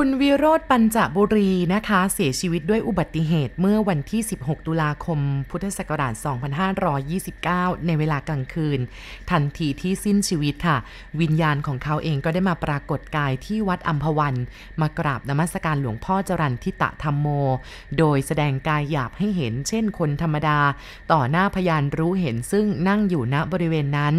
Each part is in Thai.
คุณวิโรธปัญจบุรีนะคะ เสียชีวิตด้วยอุบัติเหตุเมื่อวันที่ 16 ตุลาคม พุทธศักราช 2529 ในเวลากลางคืน ทันทีที่สิ้นชีวิตค่ะ วิญญาณของเขาเองก็ได้มาปรากฏกายที่วัดอัมพวัน มากราบนมัสการหลวงพ่อจรันทิตะธรรมโม โดยแสดงกายหยาบให้เห็น เช่นคนธรรมดา ต่อหน้าพยานรู้เห็นซึ่งนั่งอยู่ณบริเวณนั้น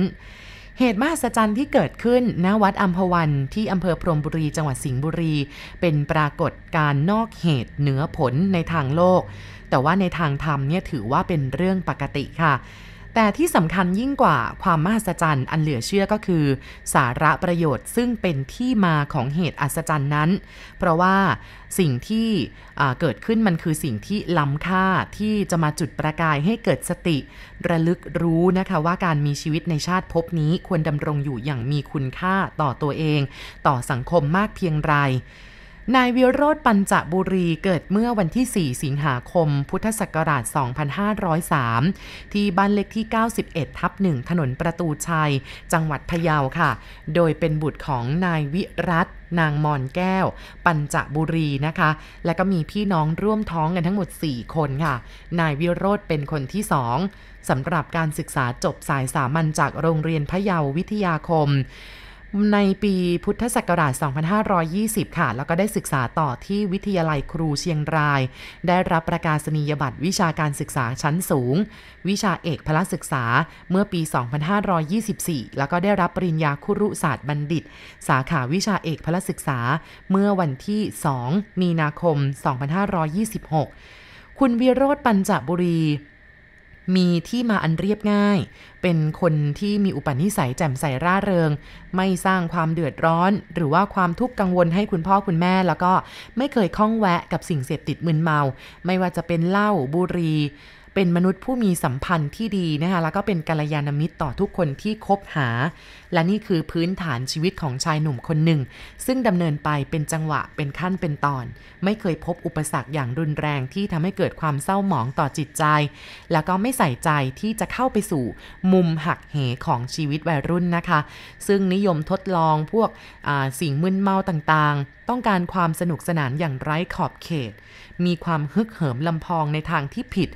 เหตุมหัศจรรย์ที่เกิดขึ้นณวัดอัมพวันที่อำเภอพรมบุรีจังหวัดสิงห์บุรี เป็นปรากฏการนอกเหตุเหนือผลในทางโลก แต่ว่าในทางธรรมเนี่ยถือว่าเป็นเรื่องปกติค่ะ แต่ที่สำคัญยิ่งกว่าความมหัศจรรย์อันเหลือเชื่อก็คือ สาระประโยชน์ซึ่งเป็นที่มาของเหตุอัศจรรย์นั้น เพราะว่าสิ่งที่เกิดขึ้นมันคือสิ่งที่ล้ำค่าที่จะมาจุดประกายให้เกิดสติ ระลึกรู้นะคะว่าการมีชีวิตในชาติภพนี้ควรดำรงอยู่อย่างมีคุณค่าต่อตัวเอง ต่อสังคมมากเพียงไร นายวิโรธปัญจบุรีเกิดเมื่อวันที่ 4 สิงหาคม พุทธศักราช 2503 ที่บ้านเลขที่ 91 ทับ 1 ถนนประตูชัย จังหวัดพะเยาค่ะ โดยเป็นบุตรของนายวิรัตนางมอนแก้ว ปัญจบุรีนะคะ และก็มีพี่น้องร่วมท้องกันทั้งหมด 4 คนค่ะ นายวิโรธเป็นคนที่สองสำหรับการศึกษาจบสายสามัญจากโรงเรียนพะเยาวิทยาคม ในปีพุทธศักราช 2520 ค่ะ แล้วก็ได้ศึกษาต่อที่วิทยาลัยครูเชียงราย ได้รับประกาศนียบัตรวิชาการศึกษาชั้นสูง วิชาเอกพละศึกษาเมื่อปี 2524 แล้วก็ได้รับปริญญาคุรุศาสตร์บัณฑิต สาขาวิชาเอกพละศึกษาเมื่อวันที่ 2 มีนาคม 2526 คุณวิโรธปัญจบุรี มีที่มาอันเรียบง่าย เป็นคนที่มีอุปนิสัยแจ่มใสร่าเริง ไม่สร้างความเดือดร้อน หรือว่าความทุกข์กังวลให้คุณพ่อคุณแม่ แล้วก็ไม่เคยคล้องแวะกับสิ่งเสพติดมึนเมา ไม่ว่าจะเป็นเหล้าบุหรี่ เป็นมนุษย์ผู้มีสัมพันธ์ที่ดีนะคะแล้วก็เป็นกัลยาณมิตรต่อทุกคนที่คบหา และนี่คือพื้นฐานชีวิตของชายหนุ่มคนหนึ่ง ซึ่งดำเนินไปเป็นจังหวะเป็นขั้นเป็นตอน ไม่เคยพบอุปสรรคอย่างรุนแรงที่ทำให้เกิดความเศร้าหมองต่อจิตใจ แล้วก็ไม่ใส่ใจที่จะเข้าไปสู่มุมหักเหของชีวิตวัยรุ่นนะคะ ซึ่งนิยมทดลองพวกสิ่งมึนเมาต่างๆ ต้องการความสนุกสนานอย่างไร้ขอบเขต มีความฮึกเหิมลำพองในทางที่ผิด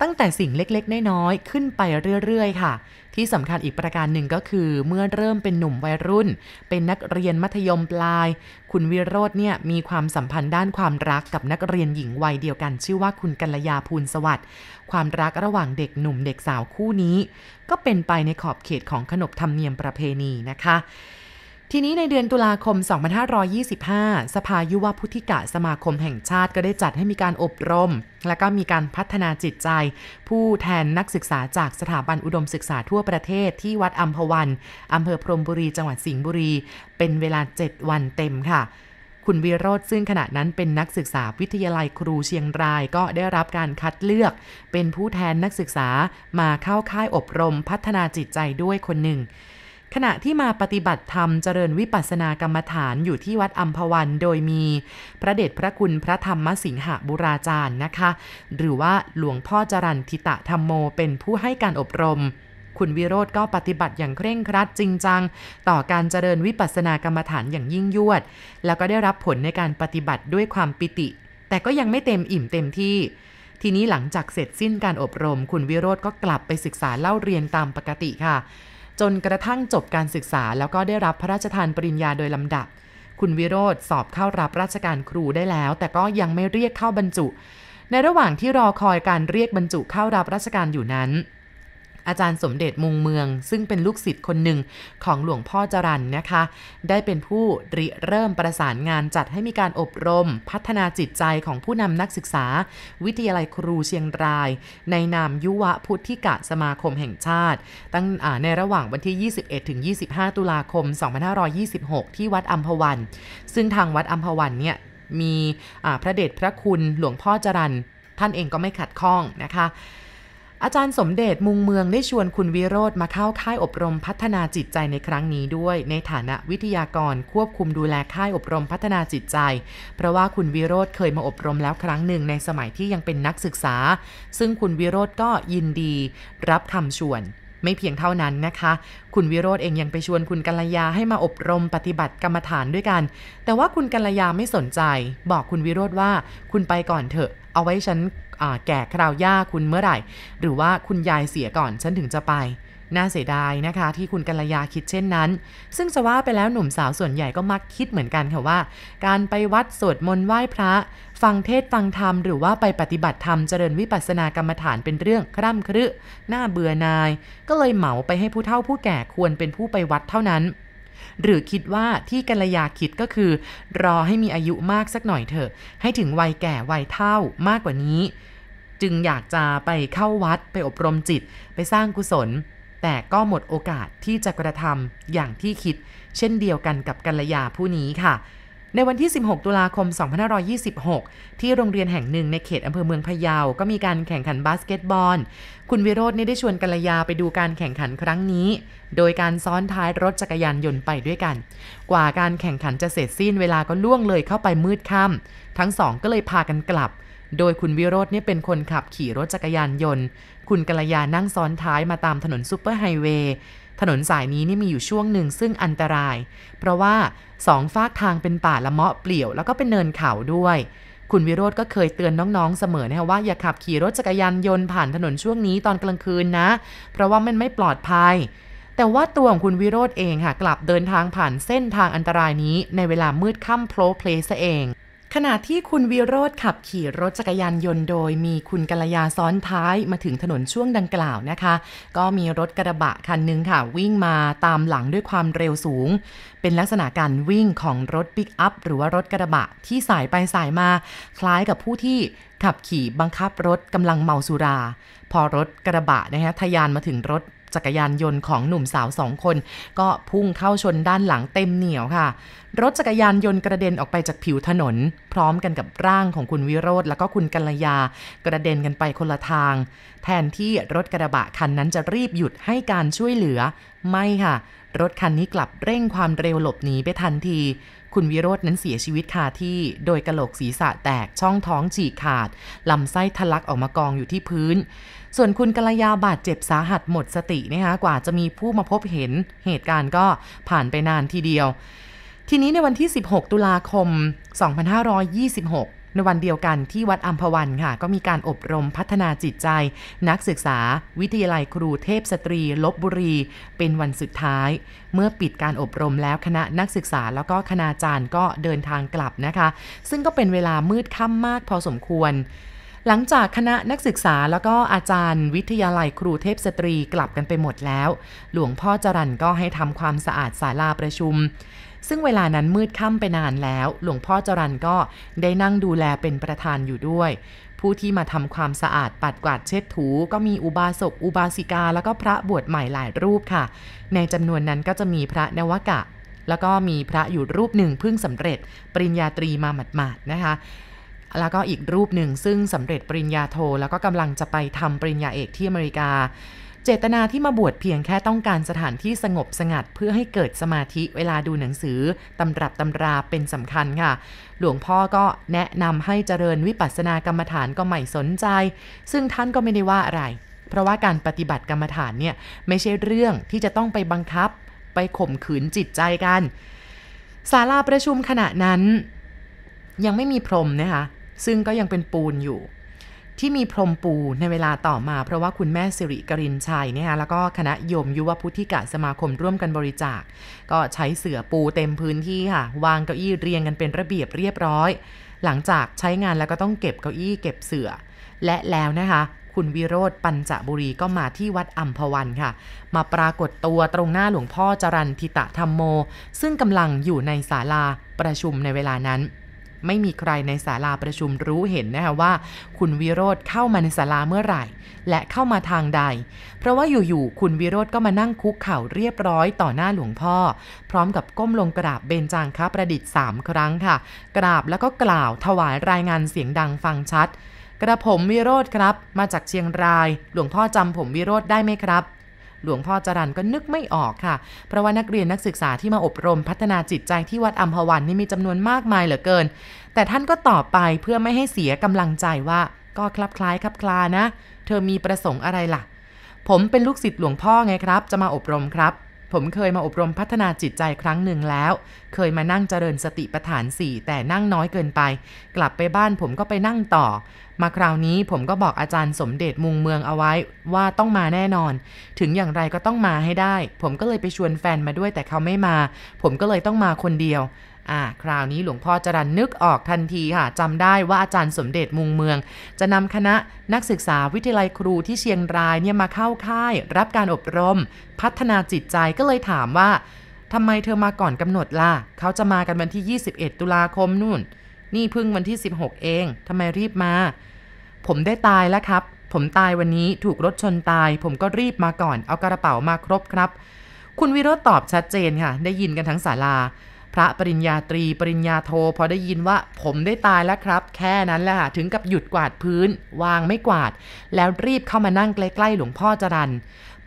ตั้งแต่สิ่งเล็กๆ น้อยๆ ขึ้นไปเรื่อยๆ ค่ะ ที่สำคัญอีกประการหนึ่งก็คือ เมื่อเริ่มเป็นหนุ่มวัยรุ่น เป็นนักเรียนมัธยมปลาย คุณวิโรธเนี่ยมีความสัมพันธ์ด้านความรักกับนักเรียนหญิงวัยเดียวกัน ชื่อว่าคุณกัลยาภูลสวัสดิ์ความรักระหว่างเด็กหนุ่มเด็กสาวคู่นี้ ก็เป็นไปในขอบเขตของขนบธรรมเนียมประเพณีนะคะ ทีนี้ในเดือนตุลาคม 2525 สภายุวพุทธิกะสมาคมแห่งชาติก็ได้จัดให้มีการอบรม และก็มีการพัฒนาจิตใจ ผู้แทนนักศึกษาจากสถาบันอุดมศึกษาทั่วประเทศที่วัดอัมพวันอำเภอพรมบุรีจังหวัดสิงห์บุรี เป็นเวลา 7 วันเต็มค่ะคุณวิโรธซึ่งขณะนั้นเป็นนักศึกษาวิทยาลัยครูเชียงรายก็ได้รับการคัดเลือก เป็นผู้แทนนักศึกษามาเข้าค่ายอบรมพัฒนาจิตใจด้วยคนหนึ่ง ขณะที่มาปฏิบัติธรรมเจริญวิปัสสนากรรมฐานอยู่ที่วัดอัมพวัน โดยมีพระเดชพระคุณพระธรรมสิงหบุราจารย์นะคะ หรือว่าหลวงพ่อจรันทิตะธรรมโมเป็นผู้ให้การอบรม คุณวิโรธก็ปฏิบัติอย่างเคร่งครัดจริงจัง ต่อการเจริญวิปัสสนากรรมฐานอย่างยิ่งยวด แล้วก็ได้รับผลในการปฏิบัติด้วยความปิติ แต่ก็ยังไม่เต็มอิ่มเต็มที่ทีนี้หลังจากเสร็จสิ้นการอบรม คุณวิโรธก็กลับไปศึกษาเล่าเรียนตามปกติค่ะ จนกระทั่งจบการศึกษาแล้วก็ได้รับพระราชทานปริญญาโดยลำดับ คุณวิโรธสอบเข้ารับราชการครูได้แล้ว แต่ก็ยังไม่เรียกเข้าบรรจุ ในระหว่างที่รอคอยการเรียกบรรจุเข้ารับราชการอยู่นั้น อาจารย์สมเด็จมุงเมือง ซึ่งเป็นลูกศิษย์คนหนึ่งของหลวงพ่อจรันนะคะ ได้เป็นผู้ริเริ่มประสานงานจัดให้มีการอบรม พัฒนาจิตใจของผู้นำนักศึกษา วิทยาลัยครูเชียงราย ในนามยุวพุทธิกะสมาคมแห่งชาติ ตั้งในระหว่างวันที่ 21ถึง25 ตุลาคม 2526 ที่วัดอัมพวัน ซึ่งทางวัดอัมพวันเนี่ยมีพระเดชพระคุณหลวงพ่อจรันท่านเองก็ไม่ขัดข้องนะคะ อาจารย์สมเด็จมุงเมืองได้ชวนคุณวิโรธมาเข้าค่ายอบรมพัฒนาจิตใจในครั้งนี้ด้วย ในฐานะวิทยากรควบคุมดูแลค่ายอบรมพัฒนาจิตใจ เพราะว่าคุณวิโรธเคยมาอบรมแล้วครั้งหนึ่งในสมัยที่ยังเป็นนักศึกษา ซึ่งคุณวิโรธก็ยินดี รับคำชวน ไม่เพียงเท่านั้นนะคะ คุณวิโรธเองยังไปชวนคุณกัลยาให้มาอบรมปฏิบัติกรรมฐานด้วยกัน แต่ว่าคุณกัลยาไม่สนใจ บอกคุณวิโรธว่าคุณไปก่อนเถอะ เอาไว้ฉันแก่คราวย่าคุณเมื่อไหร่ หรือว่าคุณยายเสียก่อนฉันถึงจะไป น่าเสียดายนะคะ ที่คุณกัลยาคิดเช่นนั้น ซึ่งจะว่าไปแล้วหนุ่มสาวส่วนใหญ่ก็มักคิดเหมือนกันค่ะว่า การไปวัดสวดมนต์ไหว้พระ ฟังเทศฟังธรรมหรือว่าไปปฏิบัติธรรมเจริญวิปัสสนากรรมฐานเป็นเรื่องคร่ำครึน่าเบื่อนาย ก็เลยเหมาไปให้ผู้เฒ่าผู้แก่ควรเป็นผู้ไปวัดเท่านั้นหรือคิดว่าที่กัลยาคิดก็คือ รอให้มีอายุมากสักหน่อยเถอะ ให้ถึงวัยแก่วัยเท่ามากกว่านี้ จึงอยากจะไปเข้าวัดไปอบรมจิต ไปสร้างกุศล แต่ก็หมดโอกาสที่จะกระทำอย่างที่คิด เช่นเดียวกันกับกัลยาผู้นี้ค่ะ ในวันที่ 16 ตุลาคม 2526 ที่โรงเรียนแห่งหนึ่งในเขตอำเภอเมืองพะเยา ก็มีการแข่งขันบาสเกตบอล คุณวิโรจน์ได้ชวนกัลยาไปดูการแข่งขันครั้งนี้ โดยการซ้อนท้ายรถจักรยานยนต์ไปด้วยกัน กว่าการแข่งขันจะเสร็จสิ้นเวลาก็ล่วงเลยเข้าไปมืดค่ำทั้งสองก็เลยพากันกลับโดยคุณวิโรจน์นี่เป็นคนขับขี่รถจักรยานยนต์ คุณกัลยานั่งซ้อนท้ายมาตามถนนซูเปอร์ไฮเวย์ถนนสายนี้นี่มีอยู่ช่วงหนึ่งซึ่งอันตราย เพราะว่าสองฟากทางเป็นป่าละเมาะเปลี่ยว แล้วก็เป็นเนินเขาด้วย คุณวิโรจน์ก็เคยเตือนน้องๆเสมอนะว่าอย่าขับขี่รถจักรยานยนต์ผ่านถนนช่วงนี้ตอนกลางคืนนะ เพราะว่ามันไม่ปลอดภัย แต่ว่าตัวของคุณวิโรจน์เองค่ะกลับเดินทางผ่านเส้นทางอันตรายนี้ในเวลามืดค่ำโพล้เพล้ซะเอง ขณะที่คุณวิโรธขับขี่รถจักรยานยนต์โดยมีคุณกัลยาซ้อนท้ายมาถึงถนนช่วงดังกล่าวนะคะ ก็มีรถกระบะคันหนึ่งค่ะ วิ่งมาตามหลังด้วยความเร็วสูง เป็นลักษณะการวิ่งของรถปิกอัพหรือว่ารถกระบะที่สายไปสายมา คล้ายกับผู้ที่ขับขี่บังคับรถกำลังเมาสุรา พอรถกระบะนะฮะทะยานมาถึงรถ จักรยานยนต์ของหนุ่มสาวสองคน ก็พุ่งเข้าชนด้านหลังเต็มเหนียวค่ะ รถจักรยานยนต์กระเด็นออกไปจากผิวถนน พร้อมกันกับร่างของคุณวิโรธแล้วก็คุณกัลยา กระเด็นกันไปคนละทาง แทนที่รถกระบะคันนั้นจะรีบหยุดให้การช่วยเหลือ ไม่ค่ะ รถคันนี้กลับเร่งความเร็วหลบหนีไปทันที คุณวิโรธนั้นเสียชีวิตคาที่โดยกระโหลกศีรษะแตกช่องท้องฉีกขาด ลำไส้ทะลักออกมากองอยู่ที่พื้น ส่วนคุณกัลยาบาดเจ็บสาหัสหมดสตินะคะกว่าจะมีผู้มาพบเห็นเหตุการณ์ก็ผ่านไปนานทีเดียว ทีนี้ในวันที่ 16 ตุลาคม 2526 ในวันเดียวกันที่วัดอัมพวันค่ะ ก็มีการอบรมพัฒนาจิตใจ นักศึกษา วิทยาลัยครูเทพสตรีลบบุรี เป็นวันสุดท้าย เมื่อปิดการอบรมแล้วคณะนักศึกษาแล้วก็คณาจารย์ก็เดินทางกลับนะคะ ซึ่งก็เป็นเวลามืดค่ำมากพอสมควรหลังจากคณะนักศึกษาแล้วก็อาจารย์ วิทยาลัยครูเทพสตรีกลับกันไปหมดแล้ว หลวงพ่อจรันก็ให้ทำความสะอาดศาลาประชุม ซึ่งเวลานั้นมืดค่ำไปนานแล้ว หลวงพ่อจรันก็ได้นั่งดูแลเป็นประธานอยู่ด้วย ผู้ที่มาทำความสะอาดปัดกวาดเช็ดถูก็มีอุบาสกอุบาสิกา แล้วก็พระบวชใหม่หลายรูปค่ะ ในจำนวนนั้นก็จะมีพระนวกะ แล้วก็มีพระอยู่รูปหนึ่งเพิ่งสำเร็จ ปริญญาตรีมาหมาดๆนะคะแล้วก็อีกรูปหนึ่งซึ่งสำเร็จปริญญาโท แล้วก็กำลังจะไปทำปริญญาเอกที่อเมริกา เจตนาที่มาบวชเพียงแค่ต้องการสถานที่สงบสงัดเพื่อให้เกิดสมาธิเวลาดูหนังสือตำรับตำราเป็นสำคัญค่ะ หลวงพ่อก็แนะนำให้เจริญวิปัสสนากรรมฐานก็ไม่สนใจ ซึ่งท่านก็ไม่ได้ว่าอะไร เพราะว่าการปฏิบัติกรรมฐานเนี่ยไม่ใช่เรื่องที่จะต้องไปบังคับ ไปข่มขืนจิตใจกันศาลาประชุมขณะนั้น ยังไม่มีพรมนะคะซึ่งก็ยังเป็นปูนอยู่ ที่มีพรมปูในเวลาต่อมา เพราะว่าคุณแม่สิริกรินชัยนะคะแล้วก็คณะโยมยุวพุทธิกะสมาคมร่วมกันบริจาค ก็ใช้เสือปูเต็มพื้นที่ค่ะ วางเก้าอี้เรียงกันเป็นระเบียบเรียบร้อย หลังจากใช้งานแล้วก็ต้องเก็บเก้าอี้เก็บเสือและแล้วนะคะคุณวิโรธปัญจบุรีก็มาที่วัดอัมพวันค่ะ มาปรากฏตัวตรงหน้าหลวงพ่อจรันทิตะธรรมโม ซึ่งกำลังอยู่ในศาลาประชุมในเวลานั้น ไม่มีใครในศาลาประชุมรู้เห็นนะคะว่า คุณวิโรธเข้ามาในศาลาเมื่อไหร่ และเข้ามาทางใด เพราะว่าอยู่ๆคุณวิโรธก็มานั่งคุกเข่าเรียบร้อยต่อหน้าหลวงพ่อ พร้อมกับก้มลงกราบเบญจางคประดิษฐ์3ครั้งค่ะ กราบแล้วก็กล่าวถวายรายงานเสียงดังฟังชัด กระผมวิโรธครับ มาจากเชียงราย หลวงพ่อจำผมวิโรธได้ไหมครับ หลวงพ่อจรันก็นึกไม่ออกค่ะ เพราะว่านักเรียนนักศึกษาที่มาอบรมพัฒนาจิตใจที่วัดอัมพวันนี่มีจำนวนมากมายเหลือเกิน แต่ท่านก็ตอบไปเพื่อไม่ให้เสียกำลังใจว่าก็คลับคล้ายคลับคลานะ เธอมีประสงค์อะไรล่ะ ผมเป็นลูกศิษย์หลวงพ่อไงครับ จะมาอบรมครับ ผมเคยมาอบรมพัฒนาจิตใจครั้งหนึ่งแล้ว เคยมานั่งเจริญสติปัฏฐานสี่แต่นั่งน้อยเกินไป กลับไปบ้านผมก็ไปนั่งต่อ มาคราวนี้ผมก็บอกอาจารย์สมเด็จมุงเมืองเอาไว้ว่าต้องมาแน่นอน ถึงอย่างไรก็ต้องมาให้ได้ ผมก็เลยไปชวนแฟนมาด้วยแต่เขาไม่มา ผมก็เลยต้องมาคนเดียว อ่าคราวนี้หลวงพ่อจรันนึกออกทันทีค่ะจำได้ว่าอาจารย์สมเด็จมุงเมือง จะนำคณะนักศึกษาวิทยาลัยครูที่เชียงรายเนี่ยมาเข้าค่าย รับการอบรม พัฒนาจิตใจก็เลยถามว่าทำไมเธอมาก่อนกำหนดล่ะเขาจะมากันวันที่ 21 ตุลาคมนู่น นี่พิ่งวันที่ 16 เองทำไมรีบมา ผมได้ตายแล้วครับ ผมตายวันนี้ถูกรถชนตาย ผมก็รีบมาก่อน เอากระเป๋ามาครบครับ คุณวิโรธตอบชัดเจนค่ะ ได้ยินกันทั้งศาลา พระปริญญาตรีปริญญาโทพอได้ยินว่าผมได้ตายแล้วครับ แค่นั้นแหละถึงกับหยุดกวาดพื้น วางไม่กวาด แล้วรีบเข้ามานั่งใกล้ๆหลวงพ่อจรัน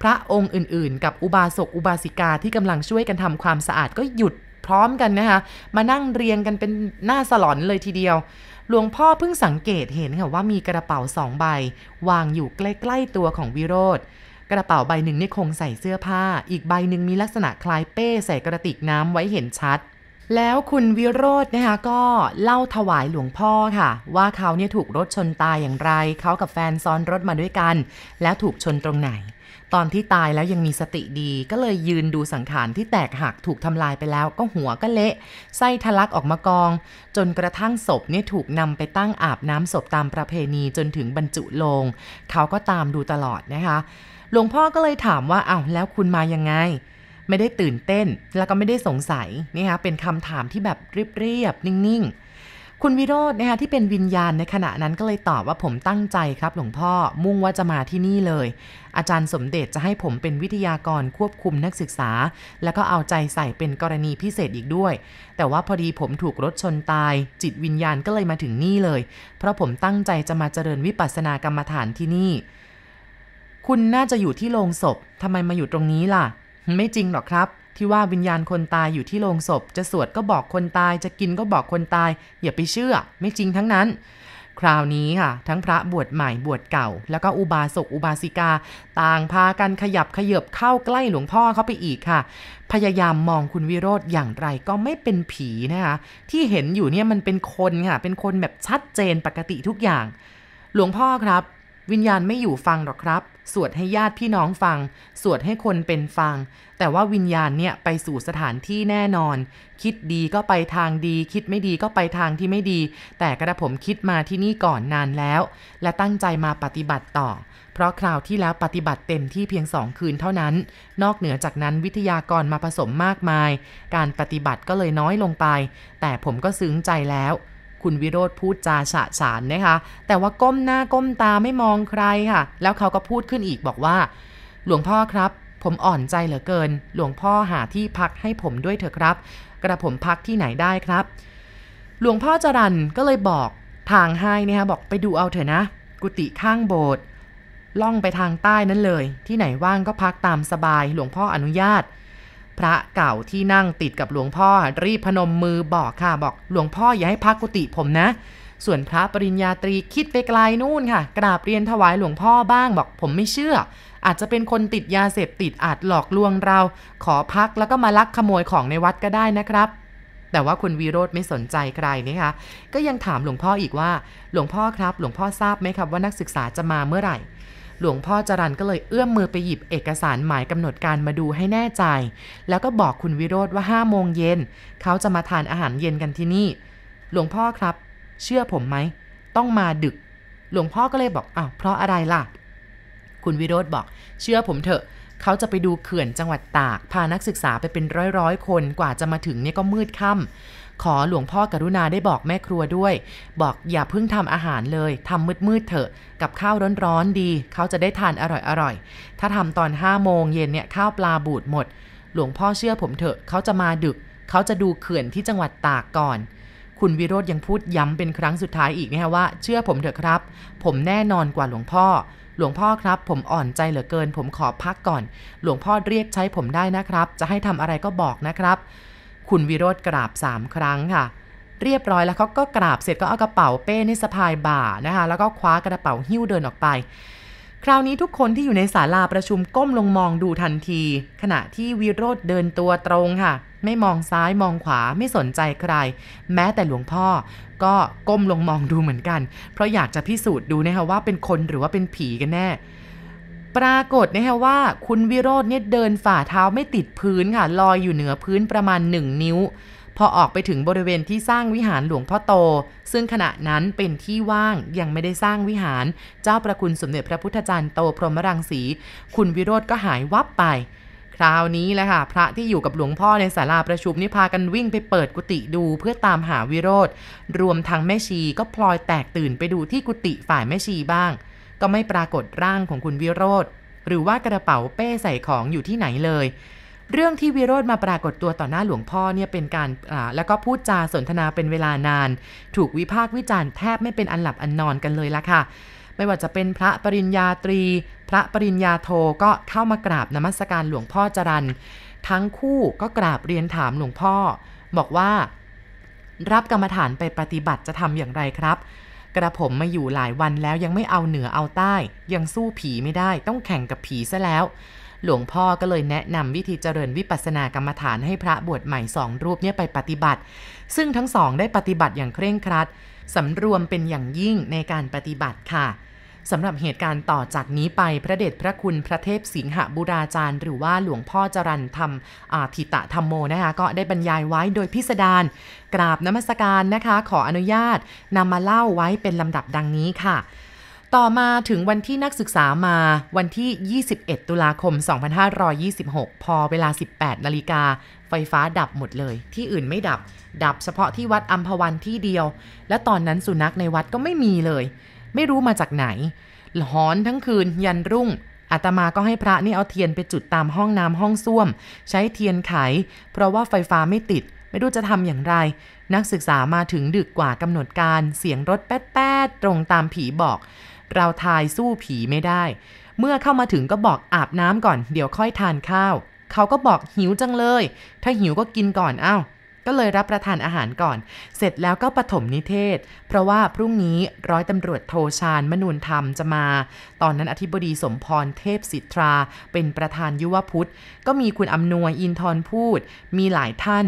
พระองค์อื่นๆ กับอุบาสกอุบาสิกาที่กำลังช่วยกันทำความสะอาดก็หยุดพร้อมกันนะคะมานั่งเรียงกันเป็นหน้าสลอนเลยทีเดียว หลวงพ่อเพิ่งสังเกตเห็นค่ะว่ามีกระเป๋าสองใบ วางอยู่ใกล้ ๆตัวของวิโรธ กระเป๋าใบหนึ่งนี่คงใส่เสื้อผ้า อีกใบหนึ่งมีลักษณะคล้ายเป้ใส่กระติกน้ำไว้เห็นชัด แล้วคุณวิโรธนะคะก็เล่าถวายหลวงพ่อค่ะ ว่าเขาเนี่ยถูกรถชนตายอย่างไร เขากับแฟนซ้อนรถมาด้วยกัน แล้วถูกชนตรงไหน ตอนที่ตายแล้วยังมีสติดี ก็เลยยืนดูสังขารที่แตกหักถูกทำลายไปแล้ว ก็หัวก็เละไส้ทะลักออกมากอง จนกระทั่งศพเนี่ยถูกนำไปตั้งอาบน้ำศพตามประเพณีจนถึงบรรจุโลง เขาก็ตามดูตลอดนะคะหลวงพ่อก็เลยถามว่าอ้าวแล้วคุณมายังไง ไม่ได้ตื่นเต้นแล้วก็ไม่ได้สงสัยนี่คะเป็นคำถามที่แบบเรียบๆนิ่งๆ คุณวิโรจน์นะคะที่เป็นวิญญาณในขณะนั้นก็เลยตอบว่าผมตั้งใจครับหลวงพ่อมุ่งว่าจะมาที่นี่เลย อาจารย์สมเด็จจะให้ผมเป็นวิทยากรควบคุมนักศึกษา แล้วก็เอาใจใส่เป็นกรณีพิเศษอีกด้วย แต่ว่าพอดีผมถูกรถชนตาย จิตวิญญาณก็เลยมาถึงนี่เลย เพราะผมตั้งใจจะมาเจริญวิปัสสนากรรมฐานที่นี่ คุณน่าจะอยู่ที่โรงศพทำไมมาอยู่ตรงนี้ล่ะ ไม่จริงหรอกครับ ที่ว่าวิญญาณคนตายอยู่ที่โรงศพ จะสวดก็บอกคนตาย จะกินก็บอกคนตาย อย่าไปเชื่อ ไม่จริงทั้งนั้น คราวนี้ค่ะ ทั้งพระบวชใหม่บวชเก่า แล้วก็อุบาสกอุบาสิกา ต่างพากันขยับขยบเข้าใกล้หลวงพ่อเข้าไปอีกค่ะ พยายามมองคุณวิโรธอย่างไรก็ไม่เป็นผีนะคะที่เห็นอยู่เนี่ยมันเป็นคนค่ะเป็นคนแบบชัดเจนปกติทุกอย่าง หลวงพ่อครับ วิญญาณไม่อยู่ฟังหรอกครับ สวดให้ญาติพี่น้องฟัง สวดให้คนเป็นฟัง แต่ว่าวิญญาณเนี่ยไปสู่สถานที่แน่นอน คิดดีก็ไปทางดี คิดไม่ดีก็ไปทางที่ไม่ดี แต่กระผมคิดมาที่นี่ก่อนนานแล้ว และตั้งใจมาปฏิบัติต่อ เพราะคราวที่แล้วปฏิบัติเต็มที่เพียงสองคืนเท่านั้น นอกเหนือจากนั้นวิทยากรมาผสมมากมาย การปฏิบัติก็เลยน้อยลงไป แต่ผมก็ซึ้งใจแล้ว คุณวิโรธพูดจาฉะฉานนะคะ แต่ว่าก้มหน้าก้มตาไม่มองใครค่ะ แล้วเขาก็พูดขึ้นอีกบอกว่า หลวงพ่อครับ ผมอ่อนใจเหลือเกิน หลวงพ่อหาที่พักให้ผมด้วยเถอะครับ กระผมพักที่ไหนได้ครับ หลวงพ่อจรันก็เลยบอกทางให้นะคะบอกไปดูเอาเถอะนะ กุฏิข้างโบสถ์ล่องไปทางใต้นั้นเลย ที่ไหนว่างก็พักตามสบาย หลวงพ่ออนุญาต พระเก่าที่นั่งติดกับหลวงพ่อ รีบพนมมือบอกค่ะบอกหลวงพ่ออย่าให้พักกุฏิผมนะ ส่วนพระปริญญาตรีคิดไปไกลนู่นค่ะ กราบเรียนถวายหลวงพ่อบ้างบอกผมไม่เชื่อ อาจจะเป็นคนติดยาเสพติดอาจหลอกลวงเรา ขอพักแล้วก็มาลักขโมยของในวัดก็ได้นะครับแต่ว่าคุณวีโรธไม่สนใจใครนะคะก็ยังถามหลวงพ่ออีกว่า หลวงพ่อครับ หลวงพ่อทราบไหมครับว่านักศึกษาจะมาเมื่อไหร่ หลวงพ่อจรันก็เลยเอื้อมมือไปหยิบเอกสารหมายกำหนดการมาดูให้แน่ใจ แล้วก็บอกคุณวิโรธว่าห้าโมงเย็นเขาจะมาทานอาหารเย็นกันที่นี่ หลวงพ่อครับ เชื่อผมไหม ต้องมาดึก หลวงพ่อก็เลยบอกอ้าวเพราะอะไรล่ะ คุณวิโรธบอก เชื่อผมเถอะเขาจะไปดูเขื่อนจังหวัดตาก พานักศึกษาไปเป็นร้อยร้อยๆคนกว่าจะมาถึงเนี่ยก็มืดค่ำ ขอหลวงพ่อกรุณาได้บอกแม่ครัวด้วย บอกอย่าเพิ่งทำอาหารเลยทำมืดๆเถอะ กับข้าวร้อนๆดี เขาจะได้ทานอร่อยๆ ถ้าทำตอน5้าโมงเย็นเนี่ยข้าวปลาบูดหมด หลวงพ่อเชื่อผมเถอะ เขาจะมาดึก เขาจะดูเขื่อนที่จังหวัดตากก่อน คุณวิโรธยังพูดย้ำเป็นครั้งสุดท้ายอีกนะฮะว่า เชื่อผมเถอะครับ ผมแน่นอนกว่าหลวงพ่อหลวงพ่อครับ ผมอ่อนใจเหลือเกิน ผมขอพักก่อน หลวงพ่อเรียกใช้ผมได้นะครับ จะให้ทำอะไรก็บอกนะครับ คุณวิโรธกราบสามครั้งค่ะ เรียบร้อยแล้วเขาก็กราบเสร็จก็เอากระเป๋าเป้นี่สะพายบ่านะคะ แล้วก็คว้ากระเป๋าหิ้วเดินออกไป คราวนี้ทุกคนที่อยู่ในศาลาประชุมก้มลงมองดูทันที ขณะที่วิโรธเดินตัวตรงค่ะ ไม่มองซ้ายมองขวาไม่สนใจใคร แม้แต่หลวงพ่อก็ก้มลงมองดูเหมือนกัน เพราะอยากจะพิสูจน์ดูนะคะว่าเป็นคนหรือว่าเป็นผีกันแน่ ปรากฏนะคะว่าคุณวิโรธเนี่ยเดินฝ่าเท้าไม่ติดพื้นค่ะลอยอยู่เหนือพื้นประมาณ 1 นิ้ว พอออกไปถึงบริเวณที่สร้างวิหารหลวงพ่อโต ซึ่งขณะนั้นเป็นที่ว่างยังไม่ได้สร้างวิหาร เจ้าประคุณสมเด็จพระพุทธจารย์โตพรหมรังสี คุณวิโรธก็หายวับไป คราวนี้แหละค่ะพระที่อยู่กับหลวงพ่อในศาลาประชุมนี่พากันวิ่งไปเปิดกุฏิดูเพื่อตามหาวิโรธรวมทั้งแม่ชีก็พลอยแตกตื่นไปดูที่กุฏิฝ่ายแม่ชีบ้าง ก็ไม่ปรากฏร่างของคุณวิโรธหรือว่ากระเป๋าเป้ใส่ของอยู่ที่ไหนเลย เรื่องที่วิโรธมาปรากฏตัวต่อหน้าหลวงพ่อเนี่ยเป็นการแล้วก็พูดจาสนทนาเป็นเวลานาน ถูกวิพากษ์วิจารณ์แทบไม่เป็นอันหลับอันนอนกันเลยละค่ะ ไม่ว่าจะเป็นพระปริญญาตรี พระปริญญาโทก็เข้ามากราบนมัสการหลวงพ่อจรันทั้งคู่ก็กราบเรียนถามหลวงพ่อ บอกว่า รับกรรมฐานไปปฏิบัติจะทำอย่างไรครับ กระผมมาอยู่หลายวันแล้วยังไม่เอาเหนือเอาใต้ ยังสู้ผีไม่ได้ต้องแข่งกับผีซะแล้ว หลวงพ่อก็เลยแนะนำวิธีเจริญวิปัสสนากรรมฐานให้พระบวชใหม่สองรูปเนี่ยไปปฏิบัติ ซึ่งทั้งสองได้ปฏิบัติอย่างเคร่งครัดสำรวมเป็นอย่างยิ่งในการปฏิบัติค่ะ สำหรับเหตุการณ์ต่อจากนี้ไปพระเดชพระคุณพระเทพสิงหบุราจารย์ หรือว่าหลวงพ่อจรันธรรมทิตะธรรมโมนะคะก็ได้บรรยายไว้โดยพิสดารกราบนมัสการนะคะ ขออนุญาตนำมาเล่าไว้เป็นลำดับดังนี้ค่ะต่อมาถึงวันที่นักศึกษามาวันที่ 21 ตุลาคม 2526 พอเวลา 18 นาฬิกา ไฟฟ้าดับหมดเลย ที่อื่นไม่ดับ ดับเฉพาะที่วัดอัมพวันที่เดียว และตอนนั้นสุนัขในวัดก็ไม่มีเลย ไม่รู้มาจากไหน หอนทั้งคืนยันรุ่งอาตมาก็ให้พระนี่เอาเทียนไปจุดตามห้องน้ำห้องส้วม ใช้เทียนไข เพราะว่าไฟฟ้าไม่ติด ไม่รู้จะทำอย่างไร นักศึกษามาถึงดึกกว่ากำหนดการเสียงรถแป๊ดๆตรงตามผีบอก เราทายสู้ผีไม่ได้ เมื่อเข้ามาถึงก็บอกอาบน้ำก่อน เดี๋ยวค่อยทานข้าว เขาก็บอกหิวจังเลย ถ้าหิวก็กินก่อนอ้าว ก็เลยรับประทานอาหารก่อน เสร็จแล้วก็ปฐมนิเทศ เพราะว่าพรุ่งนี้ร้อยตำรวจโทชาญมนูนธรรมจะมา ตอนนั้นอธิบดีสมพรเทพสิทรา เป็นประธานยุวพุทธ ก็มีคุณอำนวยอินทร์พูด มีหลายท่าน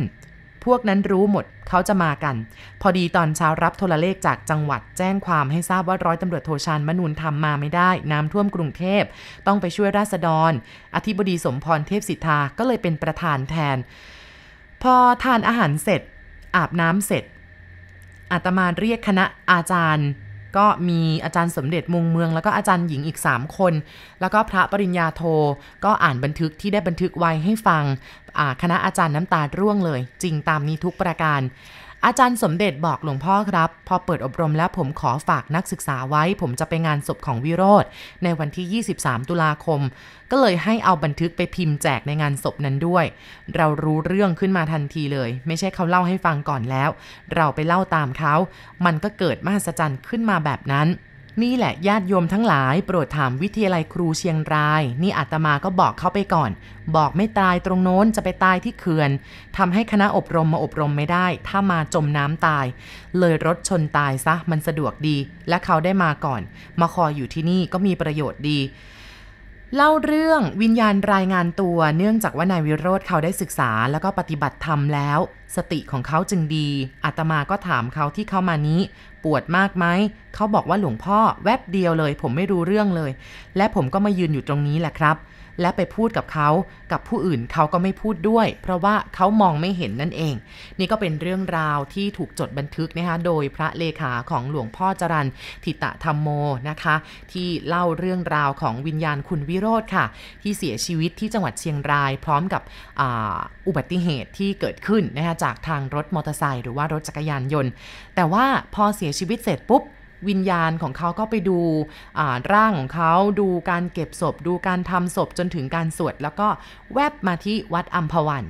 พวกนั้นรู้หมดเขาจะมากัน พอดีตอนเช้ารับโทรเลขจากจังหวัดแจ้งความให้ทราบว่าร้อยตำรวจโทชานมนูนทำมาไม่ได้ น้ำท่วมกรุงเทพ ต้องไปช่วยราษฎร อธิบดีสมพรเทพสิทธาก็เลยเป็นประธานแทน พอทานอาหารเสร็จ อาบน้ำเสร็จ อาตมาเรียกคณะอาจารย์ ก็มีอาจารย์สมเด็จมุงเมือง แล้วก็อาจารย์หญิงอีก 3 คน แล้วก็พระปริญญาโทก็อ่านบันทึกที่ได้บันทึกไว้ให้ฟังคณะอาจารย์น้ำตาร่วงเลย จริงตามนี้ทุกประการ อาจารย์สมเด็จบอกหลวงพ่อครับ พอเปิดอบรมแล้วผมขอฝากนักศึกษาไว้ ผมจะไปงานศพของวิโรธในวันที่ 23 ตุลาคม ก็เลยให้เอาบันทึกไปพิมพ์แจกในงานศพนั้นด้วย เรารู้เรื่องขึ้นมาทันทีเลย ไม่ใช่เขาเล่าให้ฟังก่อนแล้ว เราไปเล่าตามเขา มันก็เกิดมหัศจรรย์ขึ้นมาแบบนั้น นี่แหละญาติโยมทั้งหลาย โปรดถามวิทยาลัยครูเชียงราย นี่อาตมาก็บอกเขาไปก่อน บอกไม่ตายตรงโน้นจะไปตายที่เขื่อนทำให้คณะอบรมมาอบรมไม่ได้ ถ้ามาจมน้ำตาย เลยรถชนตายซะมันสะดวกดี และเขาได้มาก่อน มาคอยอยู่ที่นี่ก็มีประโยชน์ดี เล่าเรื่องวิญญาณรายงานตัวเนื่องจากว่านายวิโรธเขาได้ศึกษาแล้วก็ปฏิบัติธรรมแล้ว สติของเขาจึงดีอาตมาก็ถามเขาที่เข้ามานี้ ปวดมากไหมเขาบอกว่าหลวงพ่อแวบเดียวเลย ผมไม่รู้เรื่องเลย และผมก็มายืนอยู่ตรงนี้แหละครับ และไปพูดกับเขากับผู้อื่นเขาก็ไม่พูดด้วย เพราะว่าเขามองไม่เห็นนั่นเอง นี่ก็เป็นเรื่องราวที่ถูกจดบันทึกนะคะโดยพระเลขาของหลวงพ่อจรันทิตะธรรมโมนะคะ ที่เล่าเรื่องราวของวิญญาณคุณวิโรธค่ะ ที่เสียชีวิตที่จังหวัดเชียงราย พร้อมกับอ,อุบัติเหตุที่เกิดขึ้นนะคะจากทางรถมอเตอร์ไซค์หรือว่ารถจักรยานยนต์ แต่ว่าพอเสียชีวิตเสร็จปุ๊บ วิญญาณของเขาก็ไปดูร่างของเขาดูการเก็บศพ ดูการทำศพจนถึงการสวด แล้วก็แวบมาที่วัดอัมพวัน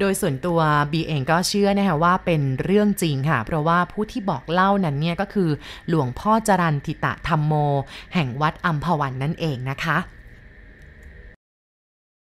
โดยส่วนตัวบีเองก็เชื่อนะคะว่าเป็นเรื่องจริงค่ะ เพราะว่าผู้ที่บอกเล่านั้นเนี่ยก็คือหลวงพ่อจรันทิตะธรรมโม แห่งวัดอัมพวันนั่นเองนะคะ